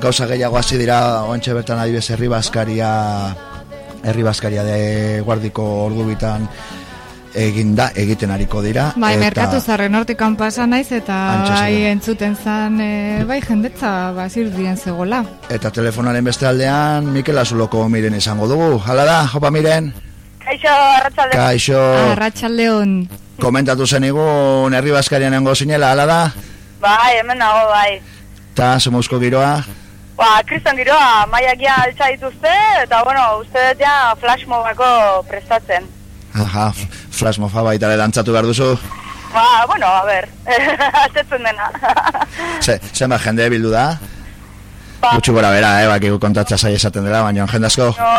gauza gehiago hasi dira ointxe bertan adibes herri baskaria herri baskaria de guardiko ordubitan egin da, egiten ariko dira Bai, merkatu zarren hortikan pasa naiz eta bai entzuten zan e, bai jendetza basir dien zegoela. eta telefonaren beste aldean Mikel Azuloko miren izango dugu hala da, jopa miren Kaixo, arratzalde. Kaixo, Arratxaldeon. komentatu zen herri baskarian nengo zinela, hala da Bai, hemen nago, bai. eta zemuzko giroa Ba, kriston giroa, maiak ja altza dituzte, eta bueno, uste dut ja flash mobako prestatzen. Aha, flash mofa baita ere dantzatu behar duzu Ba, bueno, a ber, atetzen dena. Ze, zenbat jende bildu da? Ba. Gutxi gora bera, eh, bakigu kontatza zai esaten dela, baina jende asko no,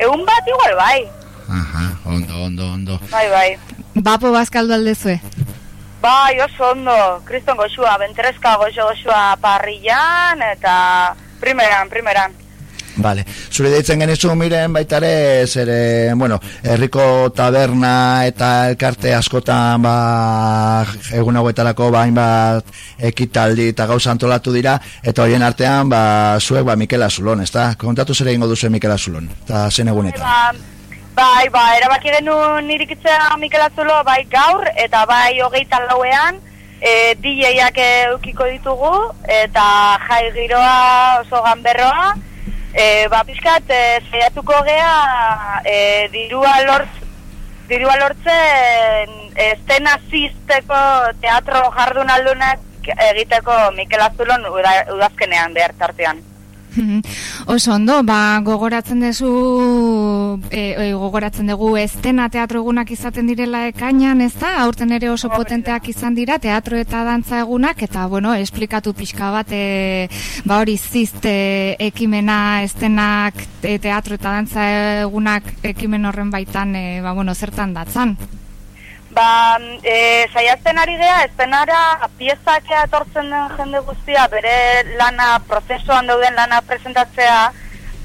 egun bat igual, bai. Aha, ondo, ondo, ondo Bai, bai. Bapo bazkaldu aldezue. Bai, oso ondo, kriston goxua, bentrezka goxo goxua parrillan, eta primeran, primeran. Vale, zure deitzen genizu miren baita ere, zere, bueno, herriko taberna eta elkarte askotan ba, egun hauetarako bain bat ekitaldi eta gauza antolatu dira, eta horien artean ba, zuek ba, Mikel Azulon, ezta? Kontatu zer egingo duzu Mikel Azulon, eta zen egunetan. Ba, bai, ba, erabaki genuen irikitzea Mikel Azulo, bai gaur, eta bai hogeita lauean, e, DJ-ak eukiko ditugu, eta jai giroa oso ganberroa, e, ba, pixkat, e, zeiatuko gea, e, dirua lortz, dirua lortzen estena zizteko teatro jardunaldunak egiteko Mikel Azulon uda, udazkenean behar tartean. Oso ondo, ba, gogoratzen dezu, e, e, gogoratzen dugu estena teatro egunak izaten direla ekainan, ez da? Aurten ere oso potenteak izan dira, teatro eta dantza egunak, eta, bueno, esplikatu pixka bat, e, ba hori zizte ekimena, estenak, e, teatro eta dantza egunak ekimen horren baitan, e, ba, bueno, zertan datzan. Ba, e, saiatzen ari gea, estenara piezak etortzen den jende guztia, bere lana, prozesuan dauden lana presentatzea,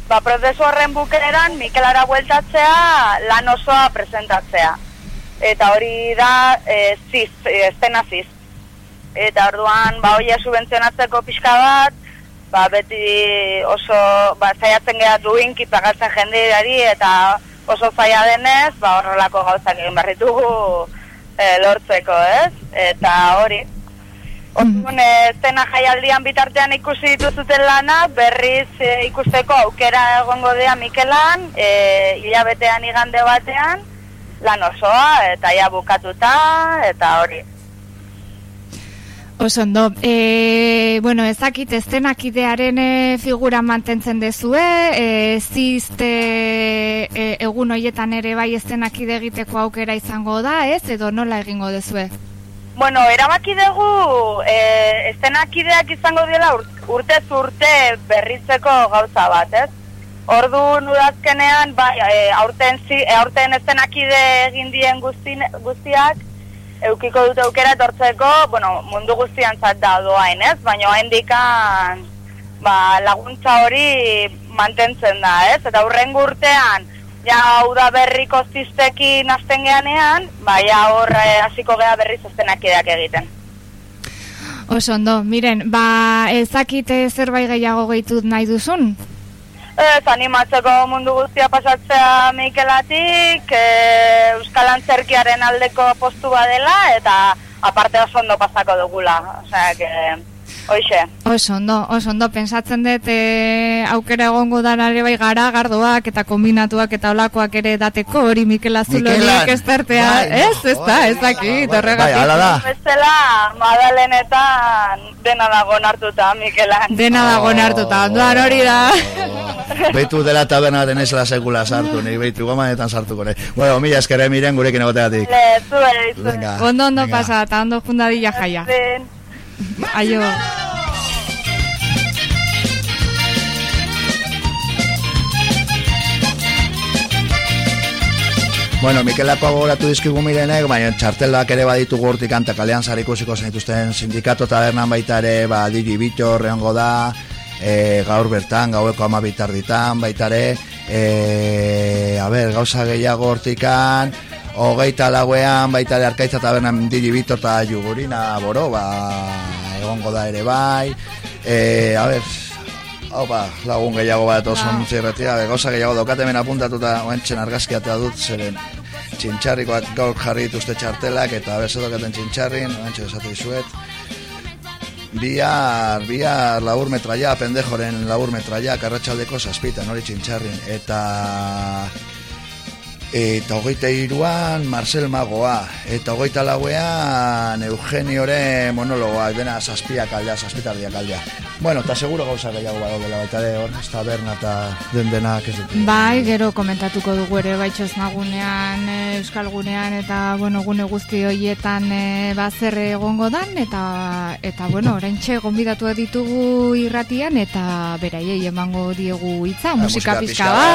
ba, prozesu horren bukeran, Mikelara bueltatzea, lan osoa presentatzea. Eta hori da, e, ziz, e, estena ziz. Eta orduan, ba, hoia subentzionatzeko pixka bat, ba, beti oso, ba, saiatzen geha duinki pagatzen jendeari, eta oso zaila denez, ba, horrelako gauzak egin behar ditugu e, lortzeko, ez? Eta hori. Orduan, e, zena jaialdian bitartean ikusi dituzuten lana, berriz e, ikusteko aukera egongo dea Mikelan, e, hilabetean igande batean, lan osoa, eta ja bukatuta, eta hori. Oso ondo, e, bueno, ezakit estenak idearen e, figura mantentzen dezue, e, zizte e, egun hoietan ere bai estenak ide egiteko aukera izango da, ez? Edo nola egingo dezue? Bueno, erabaki dugu, e, estenakideak izango dela ur, urtez urte berritzeko gauza bat, ez? Ordu udazkenean, bai, e, aurten, zi, e, aurten estenakide egin dien guzti, guztiak, eukiko dute aukera etortzeko, bueno, mundu guztian zat da doain, ez? Baina haindikan, ba, laguntza hori mantentzen da, ez? Eta hurren urtean, ja uda berriko ziztekin azten geanean, ba, ja hor eh, hasiko gea berriz estenakideak egiten. Oso ondo, miren, ba, ezakite zerbait gehiago gehitut nahi duzun? Ez, animatzeko mundu guztia pasatzea Mikelatik, e, Euskal Antzerkiaren aldeko postu badela, eta aparte oso ondo pasako dugula. Osea, que, hoxe. Oso ondo, oso ondo, pensatzen dut e, aukera egongo dara ere bai gara, gardoak eta kombinatuak eta olakoak ere dateko hori Mikel Azulorik Mikelan. estartea, Bai, ez, ez da, ez dakit, Bai, horregatik. hala da. Bestela, Madalenetan dena dago nartuta Mikelan. Dena dago hartuta, ondoan hori da. Beitu dela taberna baten ezela sekula sartu, nik beitu gomanetan sartuko nahi. Bueno, mila eskere miren gurekin egoteatik. Le, zue, zue. Venga, Ondo ondo pasa, eta ondo fundadilla jaia. Zen. Aio. Bueno, Mikelako gogoratu dizkigu mirenek, baina txartelak ere baditugu hortik anta kalean zara ikusiko zenituzten sindikato tabernan baita ere, ba, Digi Bitor egongo da, e, gaur bertan, gaueko ama bitarditan, baita ere, e, a ber, gauza gehiago hortikan, hogeita lauean, baita ere arkaitza tabernan Digi Bitor eta Jugurina boro, ba, egongo da ere bai, e, a ber, Opa, lagun gehiago bat oso ba. zirretia, goza gehiago daukat hemen apuntatuta oentzen argazkiatea dut, zeren txintxarrikoak gaur jarri dituzte txartelak, eta bezo daukaten txintxarrin, oentzen esatu dizuet. Bihar, bihar labur metraia, pendejoren labur metraia, karratxaldeko zazpitan, hori txintxarrin, eta eta hogeita iruan Marcel Magoa, eta hogeita lauean Eugenioren monologoa, dena zazpiak aldea, zazpitardiak aldea. Bueno, eta seguro gauza gehiago bado dela, baita ere hor, ez taberna eta den denak ez dut. Bai, gero komentatuko dugu ere baitxoz nagunean, eh, euskal gunean, eta bueno, gune guzti horietan e, bazer egongo dan, eta, eta bueno, orain txe, ditugu irratian, eta beraiei emango diegu hitza, musika, musika pizka bat,